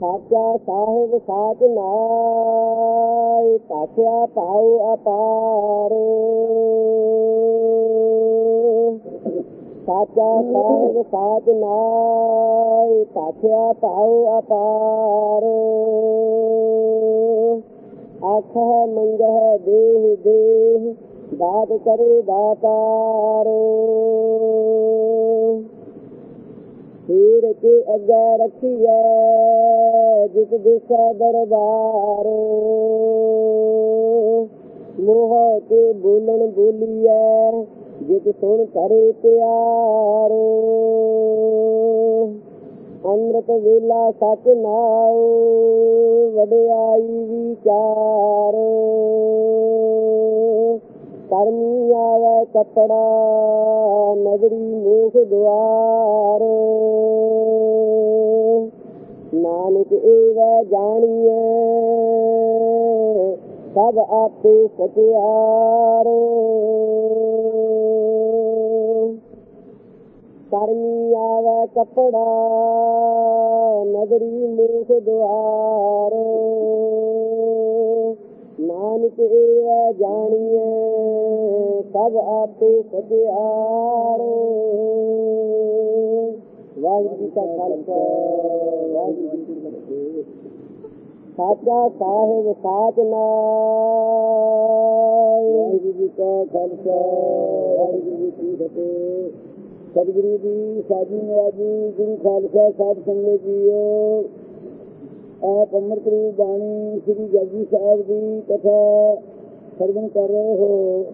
ਸਾਚਾ ਸਾਹਿਬ ਸਾਚ ਨਾਇ ਪਾਖਿਆ ਪਾਉ ਅਪਾਰ। ਸਾਚਾ ਸਾਹਿਬ ਸਾਚ ਨਾਇ ਪਾਖਿਆ ਪਾਉ ਅਪਾਰ। ਆਖੈ ਮੰਗਹਿ ਦੇਹ ਦੇਹ ਦਾਤ ਕਰੇ ਦਾਤਾਰ ਫੇਰ ਕੇ ਅੱਗੇ ਰੱਖੀਐ ਜਿਤ ਦਿਸੈ ਦਰਬਾਰ। ਮੋਹ ਕੇ ਬੋਲਣ ਬੋਲੀਐ, ਜਿਤ ਸੁਣ ਕਰੇ ਪਿਆਰ। ਅੰਮ੍ਰਿਤ ਵੇਲਾ ਸਚ ਨਾਉ, ਵਡਿਆਈ ਵਿਚਾਰ करमी आवे कपड़ा नगरी मुख द्वार नानक एव जाणी सब आपे सत्यार सर्मी आवे कपड़ा नगरी मुख द्वार ਨਾਨਕ ਏਵੈ ਜਾਣੀਐ, ਸਭ ਆਪੇ ਸਚਿਆਰ ਵਾਹਿਗੁਰੂ ਜੀ ਕਾ ਖਾਲਸਾ, ਵਾਹਿਗੁਰੂ ਜੀ ਕੀ ਫਤਿਹ। ਸਾਚਾ ਸਾਹਿਬ, ਸਾਚ ਨਾਇ ਵਾਹਿਗੁਰੂ ਜੀ ਕਾ ਖਾਲਸਾ, ਵਾਹਿਗੁਰੂ ਜੀ ਕੀ ਫਤਿਹ। ਸਤਿਗੁਰੂ ਜੀ ਸਾਜੀ ਨਵਾਜੀ ਗੁਰੂ ਖਾਲਸਾ ਸਾਹਿਬ ਸੰਗਤ ਜੀਓ। ਆਪ ਅੰਮ੍ਰਿਤ ਰੂਪ ਬਾਣੀ ਸ੍ਰੀ ਜਪਜੀ ਸਾਹਿਬ ਦੀ ਕਥਾ ਸਰਵਣ ਕਰ ਰਹੇ ਹੋ।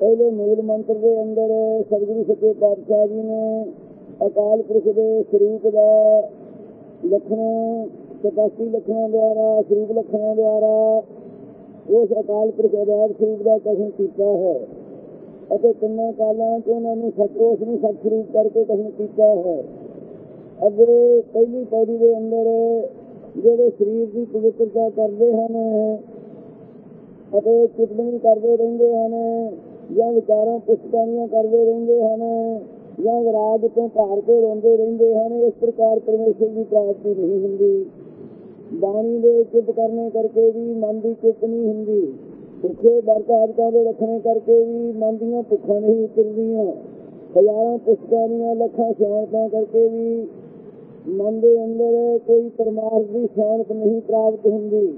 ਪਹਿਲੇ ਮੂਲ ਮੰਤਰ ਦੇ ਅੰਦਰ ਸਤਿਗੁਰੂ ਸੱਚੇ ਪਾਤਸ਼ਾਹ ਜੀ ਨੇ ਅਕਾਲ ਪੁਰਖ ਦੇ ਸਰੂਪ ਦਾ ਲਖਣ ਸਤਾਸੀ ਲਖਣਾਂ ਦੁਆਰਾ, ਸਰੂਪ ਲਖਣਾਂ ਦੁਆਰਾ ਉਸ ਅਕਾਲ ਪੁਰਖ ਅਦਾਰ ਸਰੂਪ ਦਾ ਕਥਨ ਕੀਤਾ ਹੈ ਅਤੇ ਤਿੰਨਾਂ ਕਾਲਾਂ 'ਚ ਉਹਨਾਂ ਨੂੰ ਸੱਚ ਉਸ ਨੂੰ ਸੱਚ ਸਰੂਪ ਕਰਕੇ ਕਥਨ ਕੀਤਾ ਹੈ। ਅੱਗੇ ਪਹਿਲੀ ਪੌੜੀ ਦੇ ਅੰਦਰ ਜਿਹੜੇ ਸਰੀਰ ਦੀ ਪਵਿੱਤਰਤਾ ਕਰਦੇ ਹਨ ਅਤੇ ਚਿਤਵਨੀ ਕਰਦੇ ਰਹਿੰਦੇ ਹਨ ਜਾਂ ਵਿਚਾਰਾਂ ਪੁਸਤਕਾਂੀਆਂ ਕਰਦੇ ਰਹਿੰਦੇ ਹਨ ਜਾਂ ਵਿਰਾਗ ਤੋਂ ਭਾਰ ਕੇ ਰੋਂਦੇ ਰਹਿੰਦੇ ਹਨ, ਇਸ ਪ੍ਰਕਾਰ ਪਰਮੇਸ਼ਰ ਦੀ ਪ੍ਰਾਪਤੀ ਨਹੀਂ ਹੁੰਦੀ। ਬਾਣੀ ਦੇ ਚੁੱਪ ਕਰਨੇ ਕਰਕੇ ਵੀ ਮਨ ਦੀ ਚੁੱਪ ਨਹੀਂ ਹੁੰਦੀ। ਭੁੱਖੇ ਵਰਤਾਰਕਾਂ ਦੇ ਰੱਖਣੇ ਕਰਕੇ ਵੀ ਮਨ ਦੀਆਂ ਭੁੱਖਾਂ ਨਹੀਂ ਉਤਰਦੀਆਂ। ਹਜ਼ਾਰਾਂ ਪੁਸਤਕਾਂੀਆਂ ਲੱਖਾਂ ਸਿਆਣਤਾਂ ਕਰਕੇ ਵੀ ਮਨ ਦੇ ਅੰਦਰ ਕੋਈ ਪਰਮਾਰਥ ਦੀ ਸ਼ਾਂਤ ਨਹੀਂ ਪ੍ਰਾਪਤ ਹੁੰਦੀ।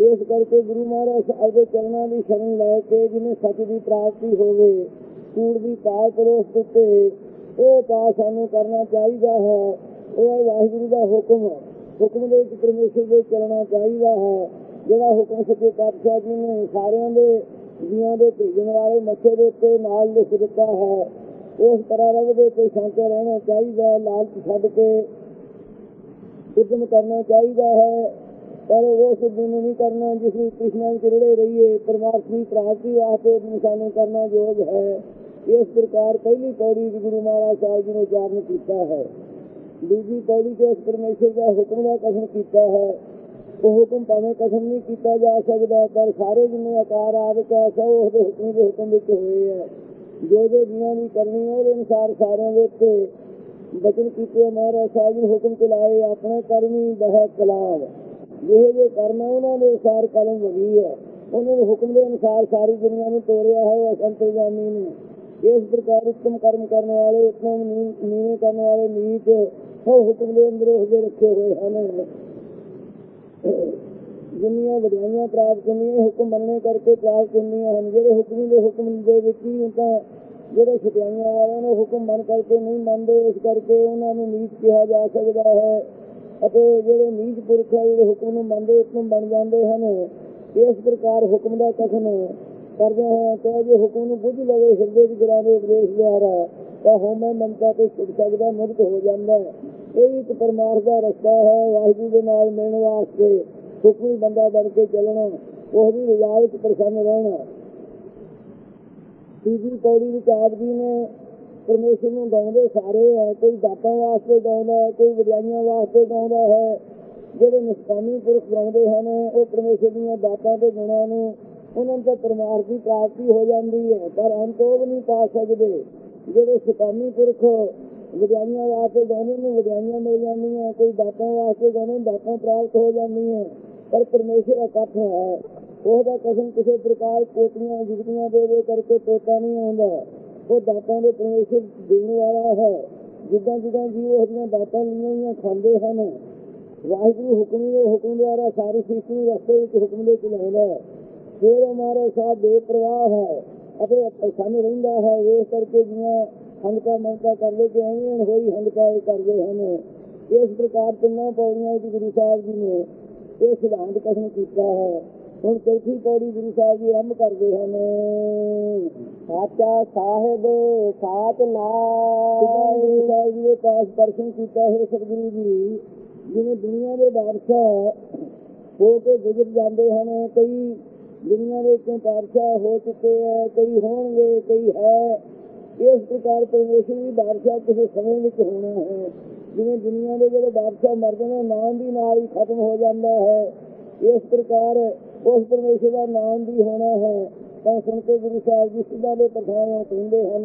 ਇਸ ਕਰਕੇ ਗੁਰੂ ਮਹਾਰਾਜ ਆਪਣੇ ਚਰਨਾਂ ਦੀ ਸ਼ਰਨ ਲੈ ਕੇ ਜਿਨੇ ਸੱਚ ਦੀ ਪ੍ਰਾਪਤੀ ਹੋਵੇ, ਕੂੜ ਦੀ ਪਾਲ ਪਰੋਸ ਉੱਤੇ ਉਹ ਪਾ ਸਾਨੂੰ ਕਰਨਾ ਚਾਹੀਦਾ ਹੈ। ਉਹ ਵਾਹਿਗੁਰੂ ਦਾ ਹੁਕਮ। ਹੁਕਮ ਦੇ ਵਿੱਚ ਪਰਮੇਸ਼ਰ ਦੇ ਚੱਲਣਾ ਚਾਹੀਦਾ ਹੈ। ਜਿਹੜਾ ਹੁਕਮ ਸੱਚੇ ਪਾਤਸ਼ਾਹ ਜੀ ਨੇ ਸਾਰਿਆਂ ਦੇ ਜੀਵਾਂ ਦੇ ਭੇਜਣ ਵਾਲੇ ਮੱਥੇ ਦੇ ਉੱਤੇ ਨਾਲ ਲਿਖ ਦਿੱਤਾ ਹੈ। ਉਸ ਤਰ੍ਹਾਂ ਰਬ ਦੇ ਉੱਤੇ ਸ਼ਾਂਤ ਰਹਿਣਾ ਚਾਹੀਦਾ ਹੈ, ਲਾਲਚ ਛੱਡ ਕੇ ਉਦਮ ਕਰਨਾ ਚਾਹੀਦਾ ਹੈ, ਪਰ ਉਹ ਉਸ ਨੂੰ ਨਹੀਂ ਕਰਨਾ ਜਿਸ ਵਿੱਚ ਕ੍ਰਿਸ਼ਨ ਵਿੱਚ ਰੁੜੇ ਰਹੀਏ। ਪਰਮਾਤਮੀ ਪ੍ਰਾਪਤੀ ਵਾਸਤੇ ਸਾਨੂੰ ਕਰਨਾ ਯੋਗ ਹੈ। ਇਸ ਪ੍ਰਕਾਰ ਪਹਿਲੀ ਪੌੜੀ ਗੁਰੂ ਮਹਾਰਾਜ ਸਾਹਿਬ ਜੀ ਨੇ ਉਚਾਰਨ ਕੀਤਾ ਹੈ। ਦੂਜੀ ਪੌੜੀ ਤੇ ਉਸ ਪਰਮੇਸ਼ਰ ਦਾ ਹੁਕਮ ਦਾ ਕਥਨ ਕੀਤਾ ਹੈ। ਉਹ ਹੁਕਮ ਭਾਵੇਂ ਕਥਨ ਨਹੀਂ ਕੀਤਾ ਜਾ ਸਕਦਾ, ਪਰ ਸਾਰੇ ਜਿੰਨੇ ਆਕਾਰ ਆਦਿਕ ਹੈ, ਸਭ ਉਸ ਦੇ ਹੁਕਮ ਦੇ ਹੁਕਮ ਵਿੱਚ ਹੋਏ ਹੈ। ਜੋ ਜੋ ਜੀਆਂ ਦੀ ਕਰਨੀ ਹੈ ਉਹਦੇ ਅਨੁਸਾਰ ਸਾਰਿਆਂ ਦੇ ਉੱਤੇ ਬਚਨ ਕੀਤੇ ਮਹਾਰਾਜ ਸਾਹਿਬ ਨੇ ਹੁਕਮ ਚਲਾਏ ਆਪਣੇ ਕਰਮੀ ਬਹਿ ਕਲਾਮ ਜਿਹੇ ਜੇ ਕਰਮ ਉਹਨਾਂ ਦੇ ਅਨੁਸਾਰ ਕਲਮ ਵਗੀ ਹੈ। ਉਹਨਾਂ ਦੇ ਹੁਕਮ ਦੇ ਅਨੁਸਾਰ ਸਾਰੀ ਦੁਨੀਆ ਨੂੰ ਤੋਰਿਆ ਹੈ, ਉਹ ਅਸੰਤਜਾਮੀ ਨੇ। ਇਸ ਪ੍ਰਕਾਰ ਉਤਮ ਕਰਮ ਕਰਨ ਵਾਲੇ, ਉਤਮ ਨੀਵੇਂ ਕਰਨ ਵਾਲੇ ਨੀਚ ਉਹ ਹੁਕਮ ਦੇ ਅੰਦਰ ਉਹਦੇ ਰੱਖੇ ਹੋਏ ਹਨ। ਜਿੰਨੀਆਂ ਵਡਿਆਈਆਂ ਪ੍ਰਾਪਤ ਹੁੰਦੀਆਂ, ਹੁਕਮ ਮੰਨਣੇ ਕਰਕੇ ਪ੍ਰਾਪਤ ਹੁੰਦੀਆਂ ਹਨ। ਜਿਹੜੇ ਹੁਕਮ ਦੇ ਹੁਕਮ ਦੇ ਵਿੱਚ ਹੀ ਤਾਂ ਜਿਹੜੇ ਛੁਟਿਆਈਆਂ ਵਾਲਿਆਂ ਨੂੰ ਹੁਕਮ ਮੰਨ ਕਰਕੇ ਨਹੀਂ ਮੰਨਦੇ, ਇਸ ਕਰਕੇ ਉਹਨਾਂ ਨੂੰ ਨੀਚ ਕਿਹਾ ਜਾ ਸਕਦਾ ਹੈ। ਅਤੇ ਜਿਹੜੇ ਨੀਚ ਪੁਰਖ ਹੈ ਜਿਹੜੇ ਹੁਕਮ ਨੂੰ ਮੰਨਦੇ ਉਤਮ ਬਣ ਜਾਂਦੇ ਹਨ। ਇਸ ਪ੍ਰਕਾਰ ਹੁਕਮ ਦਾ ਕਥਨ ਕਰਦੇ ਹਾਂ ਕਿ ਜੇ ਹੁਕਮ ਨੂੰ ਬੁੱਝ ਲਵੇ, ਹਿਰਦੇ ਵਿੱਚ ਗਿਰਾਵੇ ਉਪਦੇਸ਼ ਦੁਆਰਾ ਤਾਂ ਹੋਮੈ ਮਮਤਾ ਤੇ ਛੁੱਟ ਸਕਦਾ, ਮੁਕਤ ਹੋ ਜਾਂਦਾ। ਹੈ ਇਹ ਇੱਕ ਪਰਮਾਰਥ ਦਾ ਰਸਤਾ ਹੈ। ਵਾਹਿਗੁਰੂ ਦੇ ਨਾਲ ਮਿਲਣ ਵਾਸਤੇ ਹੁਕਮੀ ਬੰਦਾ ਬਣ ਕੇ ਚੱਲਣਾ ਉਹ ਵੀ ਰਜਾ ਵਿੱਚ ਪ੍ਰਸੰਨ ਰਹਿਣਾ। ਤੀਜੀ ਪੌੜੀ ਵਿੱਚ ਆਪ ਜੀ ਨੇ ਪਰਮੇਸ਼ਰ ਨੂੰ ਗਾਉਂਦੇ ਸਾਰੇ ਹੈ ਕੋਈ ਦਾਤਾਂ ਵਾਸਤੇ ਗਾਉਂਦਾ ਹੈ, ਕੋਈ ਵਡਿਆਈਆਂ ਵਾਸਤੇ ਗਾਉਂਦਾ ਹੈ। ਜਿਹੜੇ ਨਿਸ਼ਕਾਮੀ ਪੁਰਖ ਗਾਉਂਦੇ ਹਨ, ਉਹ ਪਰਮੇਸ਼ਰ ਦੀਆਂ ਦਾਤਾਂ ਤੇ ਗੁਣਾਂ ਨੂੰ ਉਹਨਾਂ ਤੋਂ ਪਰਮਾਰਥ ਦੀ ਪ੍ਰਾਪਤੀ ਹੋ ਜਾਂਦੀ ਹੈ। ਪਰ ਅੰਤ ਉਹ ਨਹੀਂ ਪਾ ਸਕਦੇ। ਜਿਹੜੇ ਸੁਕਾਮੀ ਪੁਰਖ ਵਿਦਿਆਨੀਆਂ ਵਾਸਤੇ ਗਾਉਂਦੇ ਨੂੰ ਵਿਦਿਆਨੀਆਂ ਮਿਲ ਜਾਂਦੀਆਂ, ਕੋਈ ਦਾਤਾਂ ਵਾਸਤੇ ਗਾਉਂਦੇ ਦਾਤਾਂ ਪ੍ਰਾਪਤ ਹੋ ਜਾਂਦੀਆਂ। ਪਰ ਪਰਮੇਸ਼ਰ ਇਕੱਠ ਹੈ। ਉਹਦਾ ਕਸਮ ਕਿਸੇ ਪ੍ਰਕਾਰ ਕੋਟੀਆਂ ਜੁਗਤੀਆਂ ਦੇ ਦੇ ਕਰਕੇ ਤੋਤਾ ਨਹੀਂ ਆਉਂਦਾ। ਉਹ ਦਾਤਾਂ ਦੇ ਪਰਮੇਸ਼ਰ ਦੇਣ ਵਾਲਾ ਹੈ। ਜਿੱਦਾਂ ਜਿੱਦਾਂ ਜੀਵ ਉਹਦੀਆਂ ਦਾਤਾਂ ਲਈਆਂ ਹੋਈਆਂ ਖਾਂਦੇ ਹਨ, ਵਾਹਿਗੁਰੂ ਹੁਕਮੀ ਉਹ ਹੁਕਮ ਦੁਆਰਾ ਸਾਰੀ ਸ੍ਰਿਸ਼ਟੀ ਰਸਤੇ ਵਿੱਚ ਹੁਕਮ ਦੇ ਚਲਾਉਂਦਾ ਹੈ। ਫਿਰ ਹਮਾਰਾ ਸਾਥ ਬੇਪਰਵਾਹ ਹੈ ਅਤੇ ਸਾਨੂੰ ਰਹਿੰਦਾ ਹੈ। ਵੇਖ ਕਰਕੇ ਜਿਵੇਂ ਹੰਕਾ ਮੰਕਾ ਕਰਦੇ ਕਿ ਐਵੇਂ ਹੋਈ ਹੰਡਕਾ ਇਹ ਕਰਦੇ ਹਨ। ਇਸ ਪ੍ਰਕਾਰ ਤਿੰਨਾਂ ਪੌੜੀਆਂ ਵਿੱਚ ਗੁਰੂ ਸਾਹਿਬ ਜੀ ਨੇ ਇਹ ਸਿਧਾਂਤ ਕਸਮ ਕੀਤਾ ਹੈ। ਹੁਣ ਚੌਥੀ ਪੌੜੀ ਗੁਰੂ ਸਾਹਿਬ ਜੀ ਆਰੰਭ ਕਰਦੇ ਹਨ। ਸਾਚਾ ਸਾਹਿਬ ਸਾਚ ਗੁਰੂ ਸਾਹਿਬ ਜੀ ਦੇ ਪਾਸ ਦਰਸ਼ਨ ਕੀਤਾ ਹੈ ਸਤਿਗੁਰੂ ਜੀ। ਜਿਵੇਂ ਦੁਨੀਆ ਦੇ ਬਾਦਸ਼ਾਹ ਹੋ ਕੇ ਗੁਜ਼ਰ ਜਾਂਦੇ ਹਨ, ਕਈ ਦੁਨੀਆ ਦੇ ਵਿੱਚੋਂ ਬਾਦਸ਼ਾਹ ਹੋ ਚੁੱਕੇ ਹੈ ਕਈ ਹੋਣਗੇ, ਕਈ ਹੈ। ਇਸ ਪ੍ਰਕਾਰ ਪਰਮੇਸ਼ਰ ਵੀ ਬਾਦਸ਼ਾਹ ਕਿਸੇ ਸਮੇਂ ਵਿੱਚ ਹੋਣਾ ਹੈ। ਜਿਵੇਂ ਦੁਨੀਆ ਦੇ ਜਦੋਂ ਬਾਦਸ਼ਾਹ ਮਰਦੇ ਨੇ ਨਾਮ ਦੀ ਨਾਲ ਹੀ ਖਤਮ ਹੋ ਜਾਂਦਾ ਹੈ। ਇਸ ਪ੍ਰਕਾਰ ਉਸ ਪਰਮੇਸ਼ਰ ਦਾ ਨਾਮ ਵੀ ਹੋਣਾ ਹੈ, ਤਾਂ ਸੁਣ ਕੇ ਗੁਰੂ ਸਾਹਿਬ ਜੀ ਸਿੱਧਾ ਦੇ ਪਠਾਇਓ ਕਹਿੰਦੇ ਹਨ,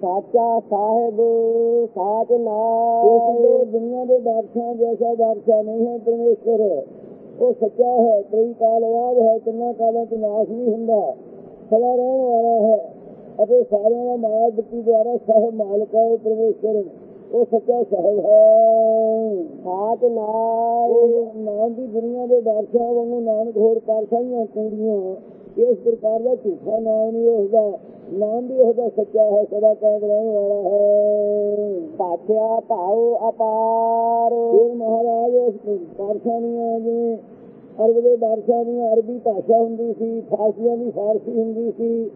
ਸਾਚਾ ਸਾਹਿਬ, ਸਾਚ ਇਸ ਦੁਨੀਆ ਦੇ ਬਾਦਸ਼ਾਹ ਜੈਸਾ ਬਾਦਸ਼ਾਹ ਨਹੀਂ ਹੈ ਪਰਮੇਸ਼ਰ। ਉਹ ਸੱਚਾ ਹੈ, ਕਈ ਕਾਲ ਬਾਅਦ ਹੈ, ਕਿੰਨਾ ਕਾਲਾਂ ਚ ਨਾਸ਼ ਨਹੀਂ ਹੁੰਦਾ, ਸਦਾ ਰਹਿਣ ਵਾਲਾ ਹੈ। ਅਤੇ ਸਾਰਿਆਂ ਦਾ ਮਾਇਆ ਦੁਆਰਾ ਸਹਿ ਮਾਲਕ ਹੈ ਉਹ ਪਰਮੇਸ਼ਰ। ਉਹ ਸੱਚਾ ਸਾਹਿਬ ਹੈ। ਸਾਚ ਉਹ ਨਾਮ ਦੀ ਦੁਨੀਆ ਦੇ ਬਾਦਸ਼ਾਹ ਵਾਂਗੂ ਨਾਨਕ ਹੋਰ ਪਾਰਸ਼ਾਹੀਆਂ ਪੂਰੀਆਂ। ਇਸ ਪ੍ਰਕਾਰ ਦਾ ਝੂਠਾ ਨਾਮ ਨਹੀਂ ਉਸਦਾ। ਨਾਮ ਵੀ ਉਹਦਾ ਸੱਚਾ ਹੈ ਸਦਾ ਕਾਇਮ ਰਹਿਣ ਵਾਲਾ ਹੈ। ਪਾਛਿਆ ਭਾਉ ਅਪਾਰ। ਫਿਰ ਮਹਾਰਾਜ ਉਸ ਬਾਦਸ਼ਾਹ ਦੀਆਂ ਜਿਵੇਂ ਅਰਬ ਦੇ ਬਾਦਸ਼ਾਹ ਦੀਆਂ ਅਰਬੀ ਭਾਸ਼ਾ ਹੁੰਦੀ ਸੀ ਫਾਰਸੀਆਂ ਦੀ ਫਾਰਸੀ ਹੁੰਦੀ ਸੀ।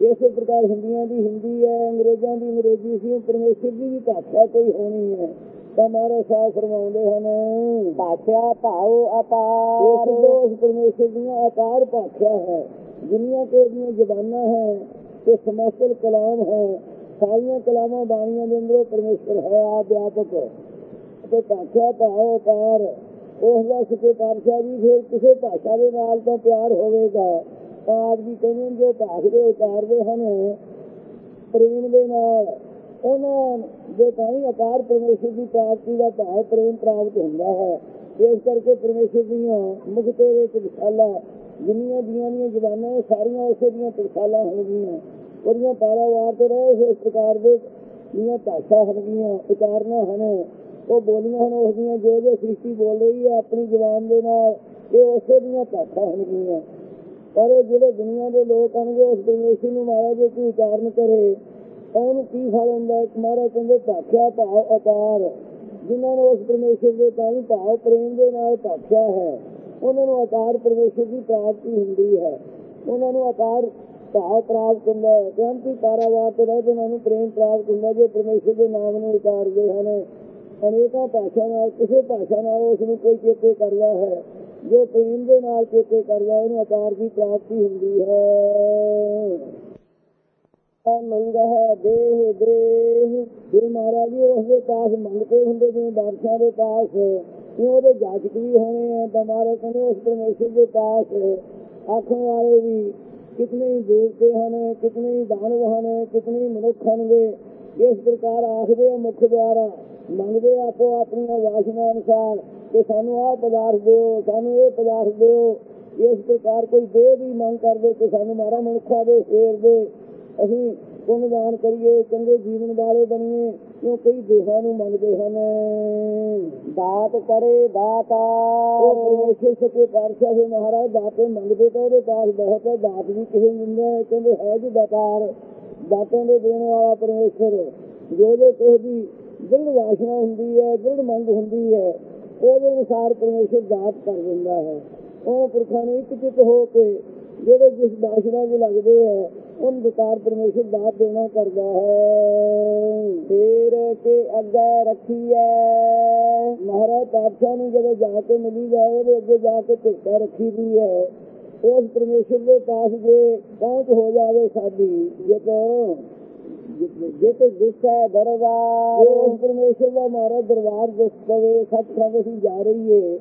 ਇਸੇ ਪ੍ਰਕਾਰ ਹਿੰਦੀਆਂ ਦੀ ਹਿੰਦੀ ਹੈ ਅੰਗਰੇਜ਼ਾਂ ਦੀ ਅੰਗਰੇਜ਼ੀ ਸੀ ਪਰਮੇਸ਼ਰ ਦੀ ਵੀ ਭਾਸ਼ਾ ਕੋਈ ਹੋਣੀ ਹੈ। ਤਾਂ ਮਹਾਰਾਜ ਸਾਹਿਬ ਫਰਮਾਉਂਦੇ ਹਨ ਪਾਛਿਆ ਭਾਉ ਅਪਾਰ। ਸਿੱਧੋ ਉਸ ਪਰਮੇਸ਼ਰ ਦੀਆਂ ਆਕਾਰ ਭਾਸ਼ਾ ਹੈ ਦੁਨੀਆ ਤੇ ਦੀਆਂ ਜ਼ਬਾਨਾਂ ਹੈ ਤੇ ਸਮਸਤ ਕਲਾਮ ਹੈ ਸਾਰੀਆਂ ਕਲਾਮਾਂ ਬਾਣੀਆਂ ਦੇ ਅੰਦਰ ਪਰਮੇਸ਼ਰ ਹੈ ਆਪ ਵਿਆਪਕ। ਤੇ ਭਾਸ਼ਾ ਭਾਵ ਪਾਰ ਉਸ ਦਾ ਸਿੱਧੇ ਪਾਤਸ਼ਾਹ ਜੀ ਫਿਰ ਕਿਸੇ ਭਾਸ਼ਾ ਦੇ ਨਾਲ ਤਾਂ ਪਿਆਰ ਹੋਵੇਗਾ। ਤਾਂ ਆਪ ਜੀ ਕਹਿੰਦੇ ਜੋ ਭਾਸ਼ਾ ਉਤਾਰਦੇ ਹਨ ਪ੍ਰੇਮ ਦੇ ਨਾਲ। ਉਹਨਾਂ ਦੇ ਤਾਂ ਅਕਾਰ ਪਰਮੇਸ਼ਰ ਦੀ ਪ੍ਰਾਪਤੀ ਦਾ ਭਾਵ ਪ੍ਰੇਮ ਪ੍ਰਾਪਤ ਹੁੰਦਾ ਹੈ। ਇਸ ਕਰਕੇ ਪਰਮੇਸ਼ਰ ਦੀਆਂ ਮੁਖ ਵਿੱਚ ਵਿਸ਼ਾਲਾ ਦੁਨੀਆ ਦੀਆਂ ਦੀਆਂ ਜ਼ਬਾਨਾਂ ਸਾਰੀਆਂ ਉਸੇ ਦੀਆਂ ਵਿਸ਼ਾਲਾ ਹੋਣਗੀਆਂ। ਉਹਦੀਆਂ ਪਾਰਾਵਾਰ ਤੇ ਰਹੇ ਇਸ ਪ੍ਰਕਾਰ ਦੇ ਦੀਆਂ ਭਾਸ਼ਾ ਹੋਣਗੀਆਂ, ਉਚਾਰਨਾ ਹਨ। ਉਹ ਬੋਲੀਆਂ ਹਨ ਉਸ ਦੀਆਂ ਜੋ ਜੋ ਸ੍ਰਿਸ਼ਟੀ ਬੋਲ ਰਹੀ ਹੈ, ਆਪਣੀ ਜ਼ੁਬਾਨ ਦੇ ਨਾਲ ਇਹ ਉਸੇ ਦੀਆਂ ਭਾਸ਼ਾ ਹੋਣਗੀਆਂ। ਪਰ ਉਹ ਜਿਹੜੇ ਦੁਨੀਆ ਦੇ ਲੋਕ ਹਨ ਜੋ ਉਸ ਪਰਮੇਸ਼ਰ ਨੂੰ ਮਾਇਆ ਜੇ ਕੋਈ ਉਚਾਰਨ ਕਰੇ? ਤਾਂ ਉਹਨੂੰ ਕੀ ਫਲ ਹੁੰਦਾ? ਹੈ ਮਹਾਰਾਜ ਕਹਿੰਦੇ, ਭਾਖਿਆ ਭਾਵ ਅਪਾਰ। ਜਿਨ੍ਹਾਂ ਨੂੰ ਉਸ ਪਰਮੇਸ਼ਰ ਦੇ ਤਾਂ ਹੀ ਭਾਵ ਪ੍ਰੇਮ ਦੇ ਨਾਲ ਭਾਖਿਆ ਹੈ, ਉਹਨਾਂ ਨੂੰ ਆਕਾਰ ਪਰਮੇਸ਼ਰ ਦੀ ਪ੍ਰਾਪਤੀ ਹੁੰਦੀ ਹੈ। ਉਹਨਾਂ ਨੂੰ ਆਕਾਰ ਭਾਵ ਪ੍ਰਾਪਤ ਹੁੰਦਾ ਹੈ। ਕਿਉਂਕਿ ਪਾਰਾਵਾਰ ਤੇ ਰਹਿ ਉਹਨਾਂ ਨੂੰ ਪ੍ਰੇਮ ਪ੍ਰਾਪਤ ਹੁੰਦਾ ਜੋ ਪਰਮੇਸ਼ਰ ਦੇ ਨਾਮ ਨੂੰ ਉਚਾਰਦੇ ਹਨ। ਅਨੇਕਾਂ ਭਾਸ਼ਾ ਨਾਲ, ਕਿਸੇ ਭਾਸ਼ਾ ਨਾਲ ਉਸ ਨੂੰ ਕੋਈ ਚੇਤੇ ਕਰਦਾ ਹੈ। ਜੋ ਪ੍ਰੇਮ ਦੇ ਨਾਲ ਚੇਤੇ ਕਰਦਾ, ਉਹਨੂੰ ਆਕਾਰ ਦੀ ਪ੍ਰਾਪਤੀ ਹੁੰਦੀ ਹੈ। ਮੰਗ ਹੈ, ਦੇਹ ਦੇਹ। ਫਿਰ ਮਹਾਰਾਜ ਜੀ ਉਸ ਪਾਸ ਮੰਗਤੇ ਹੁੰਦੇ ਜਿਵੇਂ ਬਾਦਸ਼ਾਹ ਦੇ ਪਾਸ ਕਿ ਉਹਦੇ ਜਾਜਕ ਵੀ ਹੋਣੇ ਆ, ਤਾਂ ਮਹਾਰਾਜ ਕਹਿੰਦੇ ਉਸ ਪਰਮੇਸ਼ਰ ਦੇ ਪਾਸ ਆਖਣ ਵਾਲੇ ਵੀ ਕਿਤਨੇ ਹੀ ਦੇਵਤੇ ਹਨ, ਕਿਤਨੇ ਹੀ ਦਾਨਵ ਹਨ, ਕਿਤਨੇ ਹੀ ਮਨੁੱਖ ਹਨਗੇ ਇਸ ਪ੍ਰਕਾਰ ਆਖਦੇ ਆ ਮੁਖ ਦੁਆਰਾ, ਮੰਗਦੇ ਆਪੋ ਆਪਣੀਆਂ ਵਾਸ਼ਨਾ ਅਨੁਸਾਰ ਕਿ ਸਾਨੂੰ ਆਹ ਪਦਾਰਥ ਦਿਓ ਸਾਨੂੰ ਇਹ ਪਦਾਰਥ ਦਿਓ। ਇਸ ਪ੍ਰਕਾਰ ਕੋਈ ਦੇਹ ਦੀ ਮੰਗ ਕਰਦੇ ਕਿ ਸਾਨੂੰ ਮਾਰਾ ਮਨੁੱਖਾ ਦੇ ਫੇਰ ਦੇ। ਅਸੀਂ ਦਾਨ ਕਰੀਏ ਚੰਗੇ ਜੀਵਨ ਵਾਲੇ ਬਣੀਏ ਕਿਉਂ ਕਈ ਦੇਹਾਂ ਨੂੰ ਮੰਗਦੇ ਹਨ। ਦਾਤ ਕਰੇ ਦਾਤਾ। ਪਰਮੇਸ਼ਰ ਸੱਚੇ ਪਾਤਸ਼ਾਹ ਦੇ ਮਹਾਰਾਜ ਦਾਤੇ ਮੰਗਦੇ ਤਾਂ ਉਹਦੇ ਪਾਸ ਬਹੁਤ ਹੈ ਦਾਤ ਵੀ ਕਿਸੇ ਨੂੰ ਦਿੰਦਾ ਹੈ ਕਹਿੰਦੇ ਹੈ ਜੀ ਦਾਤਾਰ ਦਾਤਾਂ ਦੇ ਦੇਣ ਵਾਲਾ ਪਰਮੇਸ਼ਰ ਜੋ ਜੋ ਕਿਸੇ ਦੀ ਦਿਲ ਵਾਸ਼ਨਾ ਹੁੰਦੀ ਹੈ ਦਿਲ ਮੰਗ ਹੁੰਦੀ ਹੈ ਉਹਦੇ ਅਨੁਸਾਰ ਪਰਮੇਸ਼ਰ ਦਾਤ ਕਰ ਦਿੰਦਾ ਹੈ। ਉਹ ਪੁਰਖਾਂ ਨੇ ਇੱਕ ਚਿੱਤ ਹੋ ਕੇ ਜਿਹੜੇ ਜਿਸ ਵਾਸ਼ਨਾ 'ਚ ਲੱਗਦੇ ਹੈ, ਉਹਨ ਵਿਕਾਰ ਪਰਮੇਸ਼ਰ ਦਾਤ ਦੇਣਾ ਕਰਦਾ ਹੈ। ਫੇਰ ਕੇ ਅੱਗੇ ਰੱਖੀਐ। ਮਹਾਰਾਜ ਪਾਤਸ਼ਾਹ ਨੂੰ ਜਦੋਂ ਜਾ ਕੇ ਮਿਲੀ ਜਾਏ ਉਹਦੇ ਅੱਗੇ ਜਾ ਕੇ ਭੇਟਾ ਰੱਖੀ ਦੀ ਹੈ। ਉਸ ਪਰਮੇਸ਼ਰ ਦੇ ਪਾਸ ਜੇ ਪਹੁੰਚ ਹੋ ਜਾਵੇ ਸਾਡੀ, ਜੇ ਤੋਂ ਜਿਤ ਦਿਸੈ ਦਰਬਾਰ ਪਰਮੇਸ਼ਰ ਦਾ ਮਾਰਾ ਦਰਬਾਰ ਦਿਸ ਪਵੇ ਸੱਚਖੰਡ ਅਸੀਂ ਜਾ ਰਹੀਏ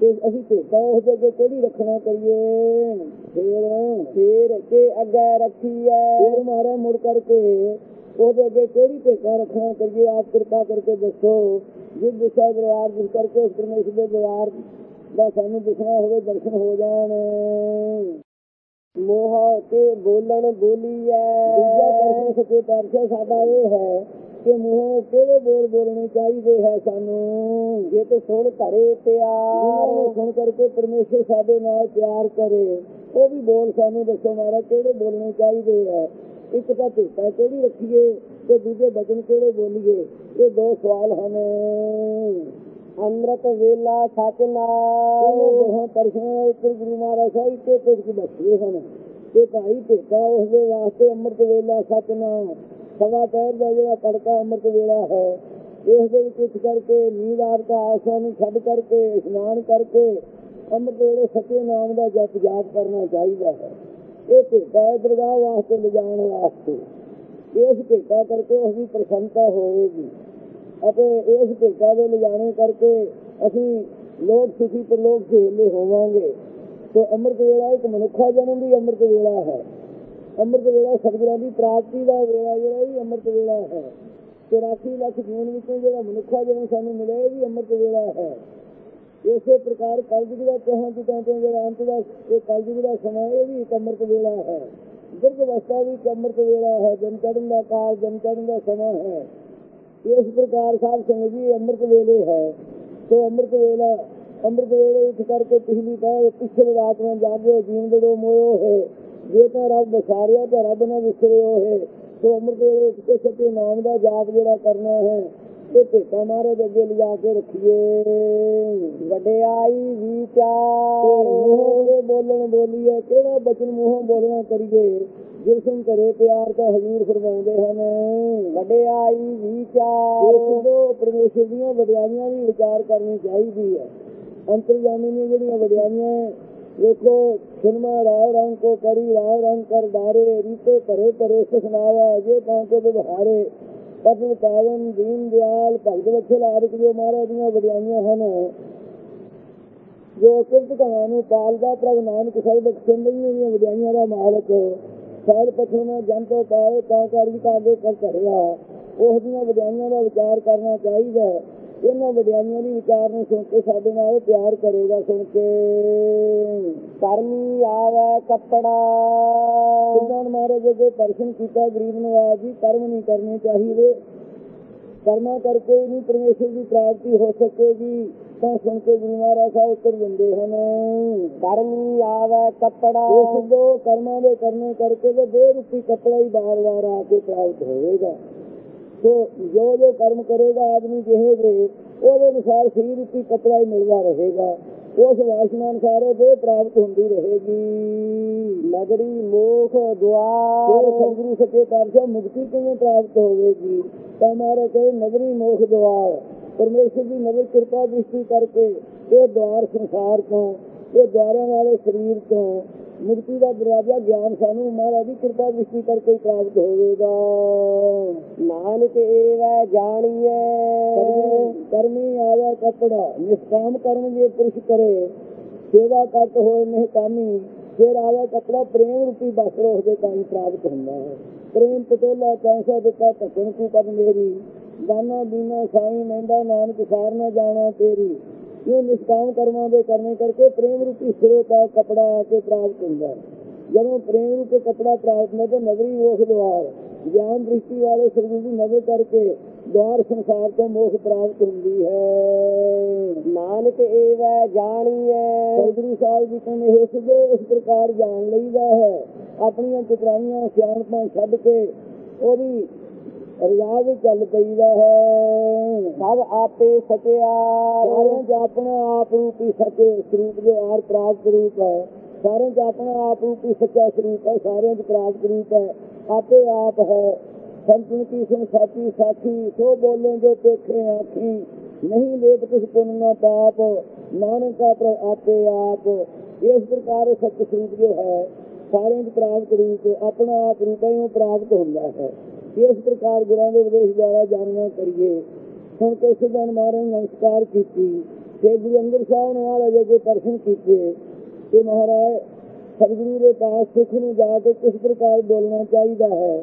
ਤੇ ਅਸੀਂ ਭੇਟਾ ਉਸ ਦੇ ਅੱਗੇ ਕਿਹੜੀ ਰੱਖਣਾ ਕਰੀਏ? ਫੇਰ? ਫੇਰ ਕੇ ਅੱਗੇ ਰੱਖੀਐ ਫਿਰ? ਮਾਰਾ ਮੁੜ ਕਰਕੇ ਉਹਦੇ ਅੱਗੇ ਕਿਹੜੀ ਭੇਟਾ ਰੱਖਣਾ ਕਰੀਏ? ਆਪ ਕਿਰਪਾ ਕਰਕੇ ਦੱਸੋ। ਜਿਸ ਦਿਸ਼ਾ ਦਰਬਾਰ ਕਰਕੇ ਉਸ ਪਰਮੇਸ਼ਰ ਦੇ ਦਰਬਾਰ ਦਾ ਸਾਨੂੰ ਦਿਸਣਾ ਹੋਵੇ ਦਰਸ਼ਨ ਹੋ ਜਾਣ। ਮੋਹ ਤੇ ਬੋਲਣ ਬੋਲੀਐ। ਦੂਜਾ ਦਰਸ਼ਨ ਸੱਚੇ ਪਾਤਸ਼ਾਹ ਸਾਡਾ ਇਹ ਹੈ ਕਿ ਮੂੰਹੋਂ ਕਿਹੜੇ ਬੋਲ ਬੋਲਣੇ ਚਾਹੀਦੇ ਹੈ ਸਾਨੂੰ? ਜੇ ਤੇ ਸੁਣ ਘਰੇ ਪਿਆਰ। ਨੂੰ ਸੁਣ ਕਰਕੇ ਪਰਮੇਸ਼ਰ ਸਾਡੇ ਨਾਲ ਪਿਆਰ ਕਰੇ ਉਹ ਵੀ ਬੋਲ ਸਾਨੂੰ ਦੱਸੋ ਮਾਰਾ ਕਿਹੜੇ ਬੋਲਣੇ ਚਾਹੀਦੇ ਹੈ? ਇੱਕ ਤਾਂ ਭੇਟਾ ਕਿਹੜੀ ਰੱਖੀਏ ਤੇ ਦੂਜੇ ਬਚਨ ਕਿਹੜੇ ਬੋਲੀਏ? ਇਹ ਦੋ ਸਵਾਲ ਹਨ। ਅੰਮ੍ਰਿਤ ਵੇਲਾ ਸਚ ਇਹਨਾਂ ਨਾਮ ਉੱਪਰ ਗੁਰੂ ਮਹਾਰਾਜ ਸਾਹਿਬ ਇੱਕੇ ਕੁਝ ਦੱਸਦੇ ਹਨ ਕਿ ਭਾਈ ਭੇਟਾ ਉਸ ਦੇ ਵਾਸਤੇ ਅੰਮ੍ਰਿਤ ਵੇਲਾ ਸਤਨਾਮ। ਸਵਾ ਪੈਰ ਦਾ ਜਿਹੜਾ ਤੜਕਾ ਅੰਮ੍ਰਿਤ ਵੇਲਾ ਹੈ, ਇਸ ਦੇ ਵਿੱਚ ਉੱਠ ਕਰਕੇ, ਨੀਂਦ ਆਪ ਦਾ ਆਸਣ ਨੂੰ ਛੱਡ ਕਰਕੇ, ਇਸ਼ਨਾਨ ਕਰਕੇ ਅੰਮ੍ਰਿਤ ਵੇਲੇ ਸੱਚੇ ਨਾਮ ਦਾ ਜਪ ਜਾਪ ਕਰਨਾ ਚਾਹੀਦਾ ਹੈ। ਇਹ ਭੇਟਾ ਹੈ ਦਰਗਾਹ ਵਾਸਤੇ, ਲਿਜਾਣ ਵਾਸਤੇ। ਇਸ ਭੇਟਾ ਕਰਕੇ ਉਸ ਦੀ ਪ੍ਰਸੰਨਤਾ ਹੋਵੇਗੀ। ਅਤੇ ਇਸ ਭੇਟਾ ਦੇ ਲਿਜਾਣੇ ਕਰਕੇ ਅਸੀਂ ਲੋਕ ਸੁਖੀ ਤੇ ਲੋਕ ਝੇਲੇ ਹੋਵਾਂਗੇ। ਸੋ ਅੰਮ੍ਰਿਤ ਵੇਲਾ ਇੱਕ ਮਨੁੱਖਾ ਜਨਮ ਦੀ ਅੰਮ੍ਰਿਤ ਵੇਲਾ ਹੈ। ਅੰਮ੍ਰਿਤ ਵੇਲਾ ਸਤਿਗੁਰਾਂ ਦੀ ਪ੍ਰਾਪਤੀ ਦਾ ਵੇਲਾ ਜਿਹੜਾ ਇਹ ਅੰਮ੍ਰਿਤ ਵੇਲਾ ਹੈ। 84 ਲੱਖ ਜੀਵਨ ਵਿੱਚੋਂ ਜਿਹੜਾ ਮਨੁੱਖਾ ਜਨਮ ਸਾਨੂੰ ਮਿਲਿਆ ਇਹ ਵੀ ਅੰਮ੍ਰਿਤ ਵੇਲਾ ਹੈ। ਇਸੇ ਪ੍ਰਕਾਰ ਕਲਯੁਗ ਦਾ ਤਹਾਂ ਕਿਤਾਂ ਤੋਂ ਜਿਹੜਾ ਅੰਤ ਦਾ ਇਹ ਕਲਯੁਗ ਦਾ ਸਮਾਂ ਇਹ ਵੀ ਇੱਕ ਅੰਮ੍ਰਿਤ ਵੇਲਾ ਹੈ। ਬਿਰਧ ਅਵਸਥਾ ਵੀ ਇੱਕ ਅੰਮ੍ਰਿਤ ਵੇਲਾ ਹੈ। ਜਨ ਚੜਨ ਦਾ ਕਾਲ ਜਨ ਚੜ੍ਹਨ ਦਾ ਸਮਾਂ ਹੈ। ਇਸ ਪ੍ਰਕਾਰ ਸਾਧ ਸੰਗਤ ਜੀ, ਅੰਮ੍ਰਿਤ ਵੇਲੇ ਹੈ। ਸੋ ਅੰਮ੍ਰਿਤ ਵੇਲਾ, ਅੰਮ੍ਰਿਤ ਵੇਲੇ ਉੱਠ ਕਰਕੇ ਪਿਛਲੀ ਬਾਰ ਪਿਛਲੇ ਰਾਤ ਨੂੰ ਜਾਗੋ ਜੀਵਨ ਦੇ ਮੋਇਓ ਹੈ ਜੇ ਤਾਂ ਰੱਬ ਬਸਾਰਿਆ ਤਾਂ ਰੱਬ ਨਾਲ ਵਿਸਰਿਓ ਹੈ ਸੋ ਅੰਮ੍ਰਿਤ ਵੇਲੇ ਉੱਠ ਕੇ ਸੱਚੇ ਨਾਮ ਦਾ ਜਾਪ ਜਿਹੜਾ ਕਰਨਾ ਹੈ, ਇਹ ਭੇਟਾ ਮਹਾਰਾਜ ਅੱਗੇ ਲਿਜਾ ਕੇ ਰੱਖੀਏ। ਵਡਿਆਈ ਵਿਚਾਰ ਮੂੰਹੋਂ ਕੇ ਬੋਲਣ ਬੋਲੀਏ, ਕਿਹੜਾ ਬਚਨ ਮੂੰਹੋਂ ਬੋਲਣਾ ਕਰੀਏ? ਜਿਸ ਨੂੰ ਘਰੇ ਪਿਆਰ ਤਾਂ ਹਜ਼ੂਰ ਫਰਮਾਉਂਦੇ ਹਨ। ਵਡਿਆਈ ਵਿਚਾਰ ਤੋਂ ਪਰਮੇਸ਼ਰ ਦੀਆਂ ਵਡਿਆਈਆਂ ਵੀ ਵਿਚਾਰ ਕਰਨੀ ਚਾਹੀਦੀ ਹੈ। ਅੰਤਰਜਾਮੀ ਦੀਆਂ ਜਿਹੜੀਆਂ ਵਡਿਆਈਆਂ ਵੇਖੋ ਸੁਨਮਾ ਰਾਏ ਰੰਗ ਕੋ ਕਰੀ ਰਾਏ ਰੰਗ ਕਰ ਧਾਰੇ ਰੀਤੇ ਭਰੇ ਭਰੇ ਸੁਖਨਾਵਾ ਜੇ ਤਾਂ ਕੋ ਵਿਵਹਾਰੇ। ਪਤਨ ਪਾਵਨ ਦੀਨ ਦਿਆਲ ਭਗਤ ਵਛਲ ਆਰਿਕ ਜੋ ਮਹਾਰਾਜ ਦੀਆਂ ਵਡਿਆਈਆਂ ਹਨ ਜੋ ਕਿਰਤ ਕਹਾਂ ਨੂੰ ਪਾਲਦਾ ਪ੍ਰਭ ਨਾਨਕ ਸਾਹਿਬ ਬਖਸ਼ਣ ਦੀਆਂ ਵਡਿਆਈਆਂ ਦਾ ਮਾਲਕ। ਸਾਰ ਨਾ ਜਨ ਤੋਂ ਪਾਏ ਤਾਂ ਕਰ ਵੀ ਕਾਗੇ ਕਰ ਧਰਿਆ ਉਸ ਦੀਆਂ ਵਡਿਆਈਆਂ ਦਾ ਵਿਚਾਰ ਕਰਨਾ ਚਾਹੀਦਾ। ਇਹਨਾਂ ਵਡਿਆਈਆਂ ਦੀ ਵਿਚਾਰ ਨੂੰ ਸੁਣ ਕੇ ਸਾਡੇ ਨਾਲ ਉਹ ਪਿਆਰ ਕਰੇਗਾ ਸੁਣ ਕੇ। ਕਰਮੀ ਆਵੇ ਕੱਪੜਾ। ਸਿੱਧਾਂ ਮਹਾਰਾਜ ਅੱਗੇ ਦਰਸ਼ਨ ਕੀਤਾ ਗਰੀਬ ਨਵਾਜ ਜੀ ਕਰਮ ਨਹੀਂ ਕਰਨੇ ਚਾਹੀਦੇ। ਕਰਮਾਂ ਕਰਕੇ ਹੀ ਨਹੀਂ ਪਰਮੇਸ਼ਰ ਦੀ ਪ੍ਰਾਪਤੀ ਹੋ ਸਕੇਗੀ। ਤਾਂ ਸੁਣ ਕੇ ਗੁਰੂ ਮਹਾਰਾਜ ਸਾਹਿਬ ਉੱਤਰ ਦਿੰਦੇ ਹਨ। ਕਰਮੀ ਆਵੇ ਕੱਪੜਾ। ਇਸ ਦੋ ਕਰਮਾਂ ਦੇ ਕਰਨੇ ਕਰਕੇ ਤੇ ਦੇ ਰੂਪੀ ਕੱਪੜਾ ਹੀ ਬਾਰ-ਬਾਰ ਆ ਕੇ ਪ੍ਰਾਪਤ ਹੋਵੇਗਾ। ਸੋ ਜੋ ਜੋ ਕਰਮ ਕਰੇਗਾ ਆਦਮੀ ਜਿਹੇ ਜੇ ਉਹਦੇ ਅਨੁਸਾਰ ਸਰੀਰ ਰੂਪੀ ਕੱਪੜਾ ਹੀ ਮਿਲਦਾ ਰਹੇਗਾ। ਉਸ ਵਾਸ਼ਨਾ ਅਨੁਸਾਰ ਉਹ ਪ੍ਰਾਪਤ ਹੁੰਦੀ ਰਹੇਗੀ। ਨਗਰੀ ਮੋਖ ਦੁਆਰ। ਸਤਿਗੁਰੂ ਸੱਚੇ ਪਾਤਸ਼ਾਹ ਮੁਕਤੀ ਕਿਵੇਂ ਪ੍ਰਾਪਤ ਹੋਵੇਗੀ? ਤਾਂ ਮਾਰੇ ਕਹੇ ਨਗਰੀ ਮੋਖ ਦੁਆਰ। ਪਰਮੇਸ਼ਰ ਦੀ ਨਜ਼ਰ ਕਿਰਪਾ ਦ੍ਰਿਸ਼ਟੀ ਕਰਕੇ ਇਹ ਦੁਆਰ ਸੰਸਾਰ ਤੋਂ ਇਹ ਦੁਆਰਾਂ ਵਾਲੇ ਸਰੀਰ ਤੋਂ ਮੁਕਤੀ ਦਾ ਦਰਵਾਜ਼ਾ ਗਿਆਨ ਸਾਨੂੰ ਮਹਾਰਾਜ ਦੀ ਕਿਰਪਾ ਦ੍ਰਿਸ਼ਟੀ ਕਰਕੇ ਹੀ ਪ੍ਰਾਪਤ ਹੋਵੇਗਾ। ਨਾਨਕ ਏਵੈ ਜਾਣੀਐ। ਕਰਮੀ- ਕਰਮੀ ਆਇਆ ਕਪੜਾ ਨਿਸ਼ਕਾਮ ਕਰਮ ਜੇ ਪੁਰਸ਼ ਕਰੇ ਸੇਵਾ ਕਰਤ ਹੋਏ ਨਹੀਂ ਕਾਮੀ ਫਿਰ ਆਇਆ ਕਪੜਾ ਪ੍ਰੇਮ ਰੂਪੀ ਬਸਰ ਉਹਦੇ ਕਾਈ ਪ੍ਰਾਪਤ ਹੁੰਦਾ ਹੈ। ਪ੍ਰੇਮ ਪਟੋਲਾ ਪੈਸਾ ਦਿੱਤਾ ਧੱਕਣ ਕੂ ਪਦ ਮੇਰੀ ਦਾਨਾ ਦੀਨਾ ਸਾਈ ਮਹਿੰਦਾ ਨਾਨਕ ਸਾਰ ਨਾ ਜਾਣਾ ਤੇਰੀ। ਇਹ ਨਿਸ਼ਕਾਮ ਕਰਮਾਂ ਦੇ ਕਰਨੇ ਕਰਕੇ ਪ੍ਰੇਮ ਰੂਪੀ ਸਰੋਤ ਹੈ ਕਪੜਾ ਆ ਕੇ ਪ੍ਰਾਪਤ ਹੁੰਦਾ ਹੈ। ਜਦੋਂ ਪ੍ਰੇਮ ਰੂਪੀ ਕਪੜਾ ਪ੍ਰਾਪਤ ਹੁੰਦਾ ਤਾਂ ਨਗਰੀ ਉਹ ਦੁਆਰ। ਗਿਆਨ ਦ੍ਰਿਸ਼ਟੀ ਵਾਲੇ ਸਰਗੁਰੂ ਦੀ ਨਜ਼ਰ ਕਰਕੇ ਦੁਆਰ ਸੰਸਾਰ ਤੋਂ ਮੋਖ ਪ੍ਰਾਪਤ ਹੁੰਦੀ ਹੈ। ਨਾਨਕ ਏਵੈ ਜਾਣੀਐ। ਸਤਿਗੁਰੂ ਸਾਹਿਬ ਜੀ ਕਹਿੰਦੇ ਇਸ ਜੋ ਇਸ ਪ੍ਰਕਾਰ ਜਾਣ ਲਈਦਾ ਹੈ। ਆਪਣੀਆਂ ਚਤਰਾਈਆਂ ਸਿਆਣਪਾਂ ਛੱਡ ਕੇ ਉਹਦੀ ਰਿਆਜ਼ ਚੱਲ ਪਈਦਾ ਹੈ। ਸਭ ਆਪੇ ਸਚਿਆਰ ਸਾਰਿਆਂ 'ਚ ਆਪਣਾ ਆਪ ਰੂਪੀ ਸੱਚੇ ਸਰੂਪ ਜੋ ਆਰ ਪ੍ਰਾਪਤ ਰੂਪ ਹੈ। ਸਾਰਿਆਂ 'ਚ ਆਪਣਾ ਆਪ ਰੂਪੀ ਸੱਚਾ ਸਰੂਪ ਹੈ। ਸਾਰਿਆਂ 'ਚ ਪ੍ਰਾਪਤ ਰੂਪ ਹੈ। ਆਪੇ ਆਪ ਹੈ। ਸੰਤਨ ਕੀ ਸੁਨ ਸਾਚੀ ਸਾਖੀ ਸੋ ਬੋਲੇ ਜੋ ਪੇਖੇ ਆਖੀ। ਨਹੀਂ ਲੇਪ ਕੁਛ ਪੁੰਨ ਨਾ ਪਾਪ। ਨਾਨਕ ਪ੍ਰਭ ਆਪੇ ਆਪ। ਇਸ ਪ੍ਰਕਾਰ ਸੱਚ ਸਰੂਪ ਜੋ ਹੈ ਸਾਰਿਆਂ 'ਚ ਪ੍ਰਾਪਤ ਰੂਪ ਆਪਣਾ ਆਪ ਰੂਪ ਉਹ ਪ੍ਰਾਪਤ ਹੁੰਦਾ ਹੈ। ਇਸ ਪ੍ਰਕਾਰ ਗੁਰਾਂ ਦੇ ਉਪਦੇਸ਼ ਦੁਆਰਾ ਜਾਣਨਾ ਕਰੀਏ, ਹੁਣ ਕੇ ਸਿਧਾਨ ਮਹਾਰਾਜ ਨਮਸਕਾਰ ਕੀਤੀ, ਤੇ ਗੁਰੂ ਅੰਗਦ ਸਾਹਿਬ ਨੇ ਮਹਾਰਾਜ ਅੱਗੇ ਦਰਸ਼ਨ ਕੀਤੇ ਕਿ ਮਹਾਰਾਜ ਸਤਿਗੁਰੂ ਦੇ ਪਾਸ ਸਿੱਖ ਨੂੰ ਜਾ ਕੇ ਕਿਸ ਪ੍ਰਕਾਰ ਬੋਲਣਾ ਚਾਹੀਦਾ ਹੈ?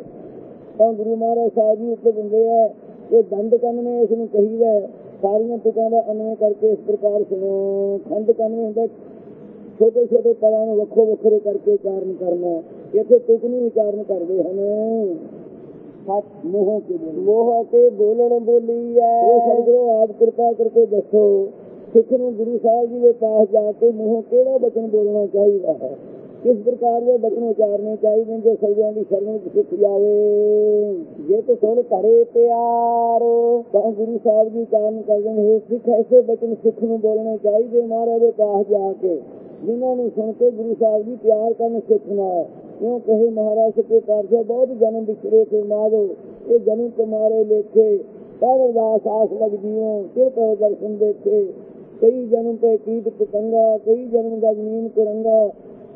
ਤਾਂ ਗੁਰੂ ਮਹਾਰਾਜ ਸਾਹਿਬ ਜੀ ਉੱਤੇ ਦਿੰਦੇ ਆ ਇਹ ਦੰਦ ਕੰਨ ਨੇ ਇਸ ਨੂੰ ਕਹੀਦਾ ਸਾਰੀਆਂ ਤੁਕਾਂ ਦਾ ਅਨੁਯ ਕਰਕੇ ਇਸ ਪ੍ਰਕਾਰ ਸੁਣੋ। ਖੰਡ ਕੰਨ ਹੁੰਦਾ ਛੋਟੇ ਛੋਟੇ ਪਲਾਂ ਨੂੰ ਵੱਖੋ ਵੱਖਰੇ ਕਰਕੇ ਉਚਾਰਨ ਕਰਨਾ, ਇੱਥੇ ਤੁਕ ਨੂੰ ਵਿਚਾਰਨ ਕਰਦੇ ਹਨ। ਸੱਚ ਮੋਹ ਕੇ ਬੋਲ ਮੋਹ ਤੇ ਬੋਲਣ ਬੋਲੀਐ ਉਹ ਸਤਿਗੁਰੂ ਆਪ ਕਿਰਪਾ ਕਰਕੇ ਦੱਸੋ ਸਿੱਖ ਨੂੰ ਗੁਰੂ ਸਾਹਿਬ ਜੀ ਦੇ ਪਾਸ ਜਾ ਕੇ ਮੂੰਹੋਂ ਕਿਹੜਾ ਬਚਨ ਬੋਲਣਾ ਚਾਹੀਦਾ ਹੈ? ਕਿਸ ਪ੍ਰਕਾਰ ਦੇ ਬਚਨ ਉਚਾਰਨੇ ਚਾਹੀਦੇ ਜੋ ਸਜਿਆਂ ਦੀ ਸ਼ਰਨ ਵਿੱਚ ਸਿੱਖ ਜਾਵੇ? ਜੇ ਤੂੰ ਸੁਣ ਘਰੇ ਪਿਆਰੋ ਤਾਂ ਗੁਰੂ ਸਾਹਿਬ ਜੀ ਉਚਾਰਨ ਕਰਦੇ ਨੇ "ਹੇ ਸਿੱਖ ਐਸੇ ਬਚਨ ਸਿੱਖ ਨੂੰ ਬੋਲਣੇ ਚਾਹੀਦੇ ਮਹਾਰਾਜ ਦੇ ਪਾਸ ਜਾ ਕੇ ਜਿਨ੍ਹਾਂ ਨੂੰ ਸੁਣ ਕੇ ਗੁਰੂ ਸਾਹਿਬ ਜੀ ਪਿਆਰ ਕਰਨ ਸਿੱਖਣਾ ਹੈ ਕਿਉਂ ਕਹੇ ਮਹਾਰਾਜ, ਸੱਚੇ ਪਾਤਸ਼ਾਹ, ਬਹੁਤ ਜਨਮ ਵਿਛੜੇ ਤੇ ਮਾਰੋ ਇਹ ਜਨਮ ਤੁਮਾਰੇ ਲੇਖੇ ਕਰ ਅਰਦਾਸ ਆਸ ਲਗ ਜੀਓ ਕਿਉ ਕਹੋ ਦਰਸ਼ਨ ਦੇਖੇ। ਕਈ ਜਨਮ ਪੈ ਕੀਟ ਪਤੰਗਾ ਕਈ ਜਨਮ ਗਜਨੀਨ ਕੁਰੰਗਾ,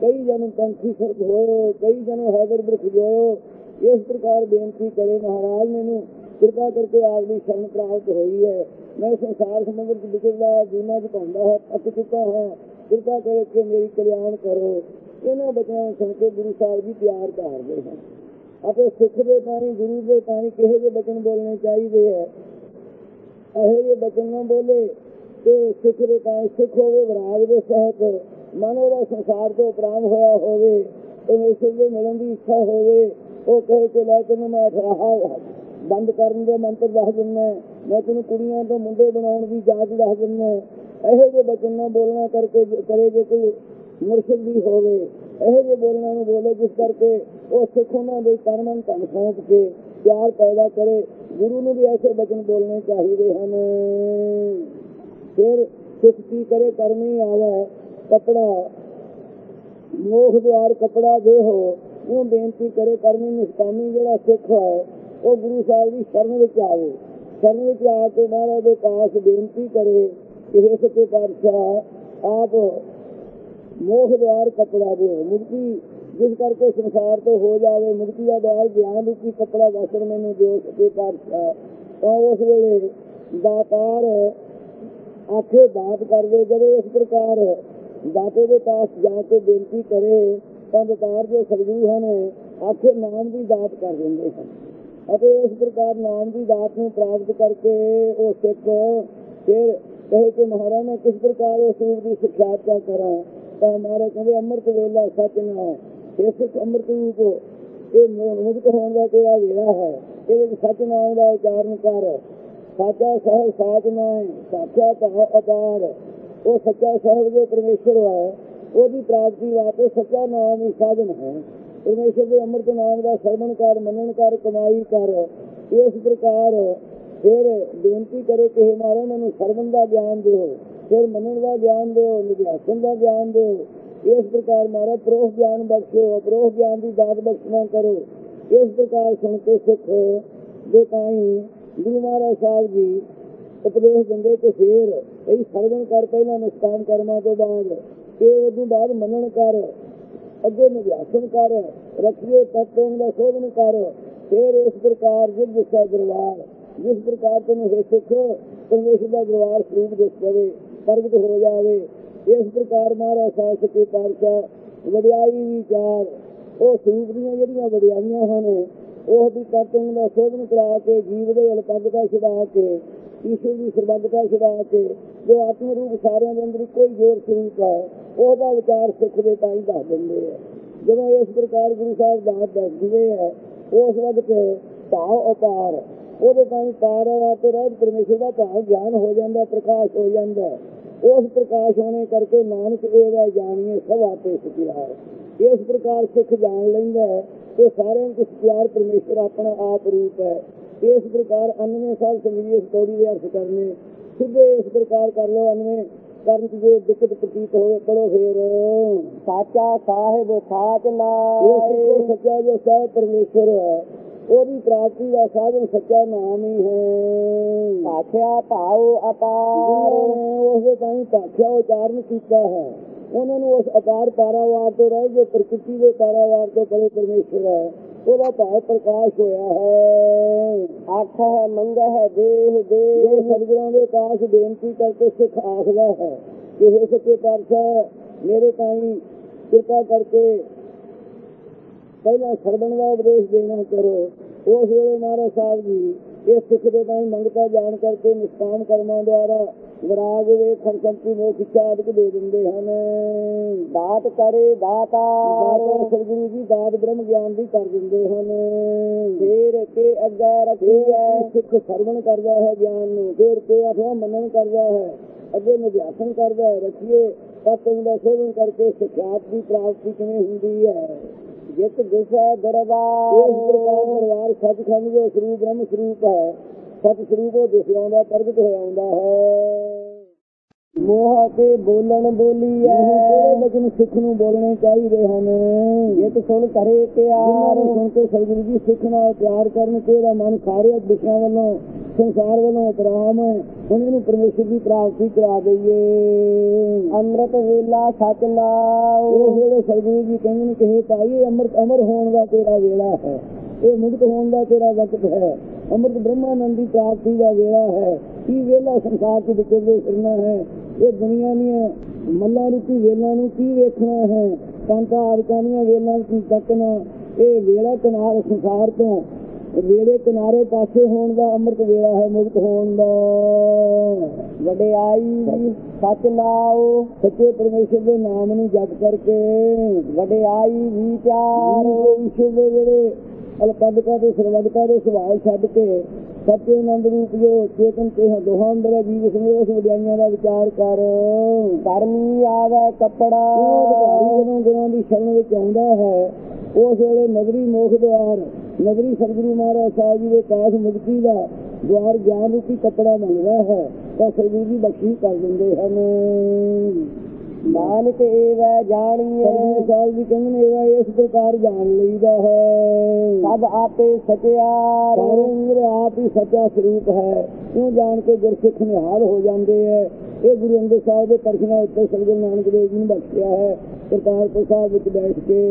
ਕਈ ਜਨਮ ਪੰਛੀ ਸਰਪ ਹੋਇਓ, ਕਈ ਜਨਮ ਹੈਦਰ ਬ੍ਰਿਖ ਜੋਇਓ। ਇਸ ਪ੍ਰਕਾਰ ਬੇਨਤੀ ਕਰੇ ਮਹਾਰਾਜ ਮੈਨੂੰ, ਕਿਰਪਾ ਕਰਕੇ ਆਪ ਦੀ ਸ਼ਰਨ ਪ੍ਰਾਪਤ ਹੋਈ ਹੈ। ਮੈਂ ਸੰਸਾਰ ਸਮੁੰਦਰ ਚ ਵਿਚਰਦਾ ਜੀਨਾ ਚ ਪਾਉਂਦਾ ਹੈ, ਅੱਕ ਚੁੱਕਾ ਹਾਂ। ਕਿਰਪਾ ਕਰਕੇ ਮੇਰੀ ਕਲਿਆਣ ਕਰੋ। ਇਹਨਾਂ ਬਚਨਾਂ ਨੂੰ ਸੁਣ ਕੇ ਗੁਰੂ ਸਾਹਿਬ ਜੀ ਪਿਆਰ ਕਰਦੇ ਹਨ। ਅਤੇ ਸਿੱਖ ਦੇ ਪਾਣੀ ਗੁਰੂ ਦੇ ਪਾਣੀ ਕਿਹੋ ਜਿਹੇ ਬਚਨ ਬੋਲਣੇ ਚਾਹੀਦੇ ਹੈ? ਇਹੋ ਜਿਹੇ ਬਚਨ ਨਾ ਬੋਲੇ ਤੇ ਸਿੱਖ ਦੇ ਪਾਣੀ ਸਿੱਖ ਹੋਵੇ ਵਿਰਾਗ ਦੇ ਸਹਿਤ ਮਨ ਉਹਦਾ ਸੰਸਾਰ ਤੋਂ ਉਪਰਾਮ ਹੋਇਆ ਹੋਵੇ ਪਰਮੇਸ਼ਰ ਦੇ ਮਿਲਣ ਦੀ ਇੱਛਾ ਹੋਵੇ, ਉਹ ਕਹੇ ਕਿ ਲੈ ਤੈਨੂੰ ਮੈਂ ਅਠਾਹਾ ਬੰਦ ਕਰਨ ਦੇ ਮੰਤਰ ਦੱਸ ਦਿੰਦਾ ਮੈਂ ਤੈਨੂੰ ਕੁੜੀਆਂ ਤੋਂ ਮੁੰਡੇ ਬਣਾਉਣ ਦੀ ਜਾਂਚ ਦੱਸ ਦਿੰਦਾ ਇਹੋ ਜਿਹੇ ਬਚਨ ਨਾ ਬੋਲਣਾ ਕਰਕੇ ਕਰੇ ਜੇ ਕੋਈ ਮੁਰਸ਼ਿਦ ਵੀ ਹੋਵੇ, ਇਹੋ ਜਿਹੇ ਬੋਲਣਾ ਨੂੰ ਬੋਲੇ ਜਿਸ ਕਰਕੇ ਉਹ ਸਿੱਖ ਉਹਨਾਂ ਦੇ ਤਨ ਮਨ ਧਨ ਸੌਂਪ ਕੇ ਪਿਆਰ ਪੈਦਾ ਕਰੇ। ਗੁਰੂ ਨੂੰ ਵੀ ਐਸੇ ਬਚਨ ਬੋਲਣੇ ਚਾਹੀਦੇ ਹਨ। ਫਿਰ ਸਿੱਖ ਕਰੇ ਕਰਨੀ ਆਵੇ, ਕਪੜਾ ਮੋਖ ਦੁਆਰ ਕਪੜਾ ਦੇਹੋ ਉਹ ਬੇਨਤੀ ਕਰੇ ਕਰਨੀ ਨਿਸ਼ਕਾਮੀ ਜਿਹੜਾ ਸਿੱਖ ਹੈ ਉਹ ਗੁਰੂ ਸਾਹਿਬ ਦੀ ਸ਼ਰਨ ਵਿੱਚ ਆਵੇ। ਸ਼ਰਨ ਵਿੱਚ ਆ ਕੇ ਮਹਾਰਾਜ ਦੇ ਪਾਸ ਬੇਨਤੀ ਕਰੇ ਕਿ ਇਸ ਤੇ ਪਾਤਸ਼ਾਹ ਆਪ ਮੋਖ ਦੁਆਰ ਕਪੜਾ ਦੇ ਮੁਕਤੀ ਜਿਸ ਕਰਕੇ ਸੰਸਾਰ ਤੋਂ ਹੋ ਜਾਵੇ ਮੁਕਤੀ ਦਾ ਦੁਆਰ ਗਿਆਨ ਰੂਪੀ ਕਪੜਾ ਵਸਰ ਮੈਨੂੰ ਦਿਓ ਸੱਚੇ ਪਾਤਸ਼ਾਹ ਤਾਂ ਉਸ ਵੇਲੇ ਦਾਤਾਰ ਆਖੇ, ਬਾਤ ਕਰਦੇ ਜਦੋਂ ਇਸ ਪ੍ਰਕਾਰ ਦਾਤੇ ਦੇ ਪਾਸ ਜਾ ਕੇ ਬੇਨਤੀ ਕਰੇ, ਤਾਂ ਦਾਤਾਰ ਜੋ ਸਤਿਗੁਰੂ ਹਨ, ਆਖੇ, ਨਾਮ ਦੀ ਦਾਤ ਕਰ ਦਿੰਦੇ ਹਨ। ਅਤੇ ਇਸ ਪ੍ਰਕਾਰ ਨਾਮ ਦੀ ਦਾਤ ਨੂੰ ਪ੍ਰਾਪਤ ਕਰਕੇ ਉਹ ਸਿੱਖ ਫਿਰ ਕਹੇ ਕਿ ਮਹਾਰਾਜ, ਮੈਂ ਕਿਸ ਪ੍ਰਕਾਰ ਉਸ ਰੂਪ ਦੀ ਸਿੱਖਿਆਤਾ ਕਰਾਂ? ਤਾਂ ਮਹਾਰਾਜ ਕਹਿੰਦੇ ਅੰਮ੍ਰਿਤ ਵੇਲਾ ਸੱਚ ਨਾ ਇਹ ਸਿੱਖ ਅੰਮ੍ਰਿਤ ਰੂਪ ਇਹ ਮੁ- ਮੁਕਤ ਹੋਣ ਦਾ ਕਿਹੜਾ ਵੇਲਾ ਹੈ। ਇਹਦੇ ਵਿੱਚ ਸੱਚ ਨਾਮ ਦਾ ਉਚਾਰਨ ਕਰ। ਸਾਚਾ ਸਹਿਬ ਸਾਚ ਨਾਮ ਸਾਚਾ ਭਾਵ ਅਪਾਰ। ਉਹ ਸੱਚਾ ਸਹਿਬ ਜੋ ਪਰਮੇਸ਼ਰ ਹੈ, ਉਹਦੀ ਪ੍ਰਾਪਤੀ ਵਾਸਤੇ ਸੱਚਾ ਨਾਮ ਹੀ ਸਾਧਨ ਹੈ। ਪਰਮੇਸ਼ਰ ਦੇ ਅੰਮ੍ਰਿਤ ਨਾਮ ਦਾ ਸਰਵਣ ਕਰ, ਮੰਨਣ ਕਰ, ਕਮਾਈ ਕਰ। ਇਸ ਪ੍ਰਕਾਰ ਫਿਰ ਬੇਨਤੀ ਕਰੇ ਕਿ ਹੇ ਮਹਾਰਾਜ, ਮੈਨੂੰ ਸਰਵਣ ਦਾ ਗਿਆਨ ਦਿਓ। ਫਿਰ ਮੰਨਣ ਦਾ ਗਿਆਨ ਦਿਓ ਨਿਧਿਆਸਨ ਦਾ ਗਿਆਨ ਦਿਓ। ਇਸ ਪ੍ਰਕਾਰ ਮਹਾਰਾਜ ਪ੍ਰੋਖ ਗਿਆਨ ਬਖਸ਼ੋ, ਪ੍ਰੋਖ ਗਿਆਨ ਦੀ ਦਾਤ ਬਖਸ਼ਣਾ ਕਰੋ। ਇਸ ਪ੍ਰਕਾਰ ਸੁਣ ਕੇ ਸਿੱਖ ਦੇ ਤਾਈ ਗੁਰੂ ਮਹਾਰਾਜ ਸਾਹਿਬ ਜੀ ਉਪਦੇਸ਼ ਦਿੰਦੇ ਕਿ ਫੇਰ ਇਹ ਸਰਵਣ ਕਰ ਪਹਿਲਾਂ ਨਿਸ਼ਕਾਮ ਕਰਮਾਂ ਤੋਂ ਬਾਅਦ ਇਹ ਉਦੋਂ ਬਾਅਦ ਮੰਨਣ ਕਰ, ਅੱਗੇ ਨਿਧਿਆਸਨ ਕਰ, ਰੱਖੀਏ ਤਤੋਂ ਦਾ ਸੋਧਨ ਕਰ, ਫੇਰ ਇਸ ਪ੍ਰਕਾਰ ਜਿਸ ਜਿਸਾ ਦਰਬਾਰ, ਜਿਸ ਪ੍ਰਕਾਰ ਤੁਹਾਨੂੰ ਹੈ ਸਿੱਖ, ਪਰਮੇਸ਼ਰ ਦਾ ਦਰਬਾਰ ਸਰੂਪ ਦਿਸ ਪਵੇ ਪ੍ਰਗਟ ਹੋ ਜਾਵੇ। ਇਸ ਪ੍ਰਕਾਰ ਮਹਾਰਾਜ ਸਾਹਿਬ ਸੱਚੇ ਪਾਤਸ਼ਾਹ ਵਡਿਆਈ ਵਿਚਾਰ ਉਹ ਸਰੂਪ ਦੀਆਂ ਜਿਹੜੀਆਂ ਵਡਿਆਈਆਂ ਹਨ, ਉਹ ਵੀ ਤਤੋਂ ਦਾ ਸੋਧਨ ਕਰਾ ਕੇ ਜੀਵ ਦੇ ਅਲਪਗਤਾ ਛਡਾ ਕੇ, ਈਸ਼ਵਰ ਦੀ ਸਰਬੱਤਤਾ ਛਡਾ ਕੇ, ਜੋ ਆਤਮ ਰੂਪ ਸਾਰਿਆਂ ਦੇ ਅੰਦਰ ਇੱਕੋ ਹੀ ਜੋਰ ਸਰੂਪ ਹੈ, ਉਹਦਾ ਵਿਚਾਰ ਸਿੱਖ ਦੇ ਤਾਂ ਹੀ ਦੱਸ ਦਿੰਦੇ ਆ। ਜਦੋਂ ਇਸ ਪ੍ਰਕਾਰ ਗੁਰੂ ਸਾਹਿਬ ਦਾਤ ਦੱਸਦੇ ਹੈ ਉਸ ਵਕਤ ਭਾਵ ਅਪਾਰ, ਉਹਦੇ ਤਾਂ ਹੀ ਪਾਰ ਹੈ ਤੇ ਰਹਿਤ ਪਰਮੇਸ਼ਰ ਦਾ ਭਾਵ ਗਿਆਨ ਹੋ ਜਾਂਦਾ, ਪ੍ਰਕਾਸ਼ ਹੋ ਜਾਂਦਾ। ਉਸ ਪ੍ਰਕਾਸ਼ ਹੋਣੇ ਕਰਕੇ ਨਾਨਕ ਇਹ ਵੈ ਜਾਣੀਏ ਸਭ ਆਪੇ ਸਤਿਆਰ ਇਸ ਪ੍ਰਕਾਰ ਸਿੱਖ ਜਾਣ ਲੈਂਦਾ ਹੈ ਕਿ ਸਾਰਿਆਂ ਨੂੰ ਸਤਿਆਰ ਪਰਮੇਸ਼ਰ ਆਪਣਾ ਆਪ ਰੂਪ ਹੈ। ਇਸ ਪ੍ਰਕਾਰ ਅਨਵੇਂ ਸਾਲ ਸੰਗੀਤ ਇਸ ਕੌੜੀ ਦੇ ਅਰਥ ਕਰਨੇ। ਸਿੱਧੇ ਇਸ ਪ੍ਰਕਾਰ ਕਰ ਲਓ ਅਨਵੇਂ ਕਰਨ ਚ ਜੇ ਦਿੱਕਤ ਪ੍ਰਤੀਤ ਹੋਵੇ ਪੜੋ ਫੇਰ। ਸਾਚਾ ਸਾਹਿਬ ਸਾਚ ਸਿੱਖੋ ਸੱਚਾ ਜੋ ਸਾਹਿਬ ਪਰਮੇਸ਼ਰ ਹੈ ਉਹਦੀ ਪ੍ਰਾਪਤੀ ਦਾ ਸਾਧਨ ਸੱਚਾ ਨਾਮ ਹੀ ਹੈ। ਸਾਖਿਆ ਭਾਉ ਅਪਾਰ। ਜਿਨ੍ਹਾਂ ਨੇ ਉਸ ਦੇ ਤਾਂ ਭਾਖਿਆ ਉਚਾਰਨ ਕੀਤਾ ਹੈ। ਉਹਨਾਂ ਨੂੰ ਉਸ ਅਪਾਰ ਪਾਰਾਵਾਰ ਤੋਂ ਰਹਿ ਜੋ ਪ੍ਰਕਿਰਤੀ ਦੇ ਪਾਰਾਵਾਰ ਤੋਂ ਪਰੇ ਪਰਮੇਸ਼ਰ ਹੈ। ਉਹਦਾ ਭਾਵ ਪ੍ਰਕਾਸ਼ ਹੋਇਆ ਹੈ। ਅੱਖ ਹੈ ਮੰਗ ਹੈ ਦੇਹ ਜੋ ਦੇਹ ਸਤਿਗੁਰਾਂ ਦੇ ਪਾਸ ਬੇਨਤੀ ਕਰਕੇ ਸਿੱਖ ਆਖਦਾ ਹੈ ਕਿ ਇਹ ਸੱਚੇ ਪਾਤਸ਼ਾਹ ਮੇਰੇ ਤਾਈਂ ਕਿਰਪਾ ਕਰਕੇ ਪਹਿਲਾਂ ਸਰਵਣ ਦਾ ਉਪਦੇਸ਼ ਦੇਣਾ ਕਰੋ। ਉਸ ਵੇਲੇ ਮਹਾਰਾਜ ਸਾਹਿਬ ਜੀ ਇਹ ਸਿੱਖ ਦੇ ਤਾਂ ਮੰਗਤਾ ਜਾਣ ਕਰਕੇ ਨਿਸ਼ਕਾਮ ਕਰਮਾਂ ਦੁਆਰਾ ਵਿਰਾਗ ਵੇਖਣ ਸੰਤੀ ਮੋਖ ਇੱਛਾ ਆਦਿਕ ਦੇ ਦਿੰਦੇ ਹਨ। ਦਾਤ ਕਰੇ ਦਾਤਾਰ ਦਾਤਾ ਸਤਿਗੁਰੂ ਜੀ ਦਾਤ ਬ੍ਰਹਮ ਗਿਆਨ ਦੀ ਕਰ ਦਿੰਦੇ ਹਨ। ਫੇਰ ਕੇ ਅੱਗੇ ਰੱਖੀ ਹੈ ਸਿੱਖ ਸਰਵਣ ਕਰਦਾ ਹੈ ਗਿਆਨ ਨੂੰ ਫੇਰ ਕੇ ਅਥਵਾ ਮੰਨਣ ਕਰਦਾ ਹੈ। ਅੱਗੇ ਨਿਧਿਆਸਨ ਕਰਦਾ ਹੈ ਰੱਖੀਏ। ਤਤ ਦਾ ਸੇਵਨ ਕਰਕੇ ਸਿਖਿਆਤ ਦੀ ਪ੍ਰਾਪਤੀ ਕਿਵੇਂ ਹੁੰਦੀ ਹੈ? ਜਿਤ ਦਿਸੈ ਇਸ ਦਰਬਾਰ ਪ੍ਰਕਾਰ ਪਰਿਵਾਰ ਸੱਚਖੰਡ ਜੋ ਸਰੂਪ ਬ੍ਰਹਮ ਸਰੂਪ ਹੈ। ਸਤ ਸਰੂਪ ਉਹ ਦਿਸ ਆਉਂਦਾ ਪ੍ਰਗਟ ਹੋਇਆ ਆਉਂਦਾ ਹੈ। ਮੋਹ ਕੇ ਬੋਲਣ ਬੋਲੀਐ ਕਿਹੜੇ ਬਚਨ ਸਿੱਖ ਨੂੰ ਬੋਲਣੇ ਚਾਹੀਦੇ ਹਨ? ਜਿਤ ਸੁਣ ਕਰੇ ਪਿਆਰ। ਸੁਣ ਕੇ ਸਤਿਗੁਰੂ ਜੀ ਸਿੱਖ ਨਾਲ ਪਿਆਰ ਕਰਨ ਤੇਰਾ ਮਨ ਸਾਰੇ ਵਿਸ਼ਿਆਂ ਵੱਲੋਂ ਸੰਸਾਰ ਵੱਲੋਂ ਉਪਰਾਮ ਹੈ ਉਹਨਾਂ ਨੂੰ ਪਰਮੇਸ਼ਰ ਦੀ ਪ੍ਰਾਪਤੀ ਕਰਾ ਦਈਏ। ਅੰਮ੍ਰਿਤ ਵੇਲਾ ਸਚ ਉਹ ਨਾਉ ਜਿਹੜੇ ਸਤਿਗੁਰੂ ਜੀ ਕਹਿੰਦੇ ਨੇ ਕਿ ਭਾਈ ਇਹ ਅੰਮ੍ਰਿਤ ਅਮਰ ਹੋਣ ਦਾ ਤੇਰਾ ਵੇਲਾ ਹੈ। ਇਹ ਮੁਕਤ ਹੋਣ ਦਾ ਤੇਰਾ ਵਕਤ ਹੈ। ਅੰਮ੍ਰਿਤ ਬ੍ਰਹਮਾਨੰਦ ਦੀ ਪ੍ਰਾਪਤੀ ਦਾ ਵੇਲਾ ਹੈ। ਕੀ ਵੇਲਾ ਸੰਸਾਰ ਚ ਵਿਚਰਦੇ ਫਿਰਨਾ ਹੈ? ਇਹ ਦੁਨੀਆ ਦੀਆਂ ਮੱਲਾਂ ਰੂਪੀ ਵੇਲਾਂ ਨੂੰ ਕੀ ਵੇਖਣਾ ਹੈ ਸੰਤਾਂ ਆਦਿਕਾਂ ਦੀਆਂ ਵੇਲਾਂ ਨੂੰ ਤੱਕਣਾ ਇਹ ਵੇਲਾ ਕਿਨਾਰ ਸੰਸਾਰ ਤੋਂ ਵੇਲੇ ਕਿਨਾਰੇ ਪਾਸੇ ਹੋਣ ਦਾ ਅੰਮ੍ਰਿਤ ਵੇਲਾ ਹੈ ਮੁਕਤ ਹੋਣ ਦਾ ਵਡਿਆਈ ਸਚ ਨਾਉ ਸੱਚੇ ਪਰਮੇਸ਼ਰ ਦੇ ਨਾਮ ਨੂੰ ਜਪ ਕਰਕੇ ਵਡਿਆਈ ਵਿਚਾਰ ਈਸ਼ਵਰ ਦੇ ਜਿਹੜੇ ਅਲਕਦਕਾ ਤੇ ਸਰਵਦਕਾ ਦੇ ਸੁਭਾਅ ਛੱਡ ਕੇ ਸੱਚੇ ਆਨੰਦ ਰੂਪ ਜੋ ਚੇਤਨ ਤੇ ਹੈ ਦੋਹਾਂ ਅੰਦਰ ਜੀਵ ਸਮੇਂ ਉਸ ਵਿਦਿਆਈਆਂ ਦਾ ਵਿਚਾਰ ਕਰ। ਕਰਮੀ ਆਵੇ ਕੱਪੜਾ। ਉਹ ਜਦੋਂ ਗੁਰਾਂ ਦੀ ਸ਼ਰਨ ਵਿੱਚ ਆਉਂਦਾ ਹੈ ਉਸ ਵੇਲੇ ਨਗਰੀ ਮੋਖ ਦੁਆਰ ਨਗਰੀ ਸਤਿਗੁਰੂ ਮਹਾਰਾਜ ਸਾਹਿਬ ਜੀ ਦੇ ਪਾਸ ਮੁਕਤੀ ਦਾ ਦੁਆਰ ਗਿਆਨ ਰੂਪੀ ਕੱਪੜਾ ਮੰਗਦਾ ਹੈ ਤਾਂ ਸਤਿਗੁਰੂ ਜੀ ਬਖਸ਼ੀ ਕਰ ਦਿੰਦੇ ਹਨ। ਨਾਨਕ ਏਵੈ ਜਾਣੀਐ ਸਤਿਗੁਰੂ ਸਾਹਿਬ ਜੀ ਕਹਿੰਦੇ ਇਹ ਇਸ ਪ੍ਰਕਾਰ ਜਾਣ ਲਈਦਾ ਹੈ। ਸਭ ਆਪੇ ਸਚਿਆਰ ਸਾਰੇ ਆਪ ਹੀ ਸੱਚਾ ਸਰੂਪ ਹੈ। ਕਿਉਂ ਜਾਣ ਕੇ ਗੁਰਸਿੱਖ ਨਿਹਾਲ ਹੋ ਜਾਂਦੇ ਹੈ। ਇਹ ਗੁਰੂ ਅੰਗਦ ਸਾਹਿਬ ਦੇ ਤਰਖਣਾ ਉੱਤੇ ਸਤਿਗੁਰੂ ਨਾਨਕ ਦੇਵ ਜੀ ਨੇ ਬਖਸ਼ਿਆ ਹੈ। ਕਰਤਾਰਪੁਰ ਸਾਹਿਬ ਵਿੱਚ ਬੈਠ ਕੇ।